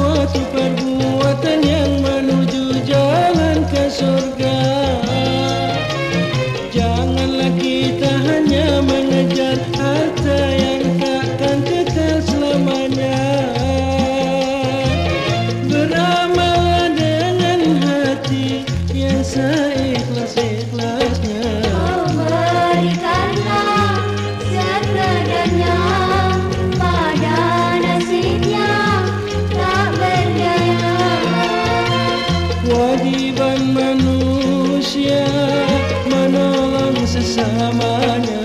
tu kehidupan manusia menolong sesamanya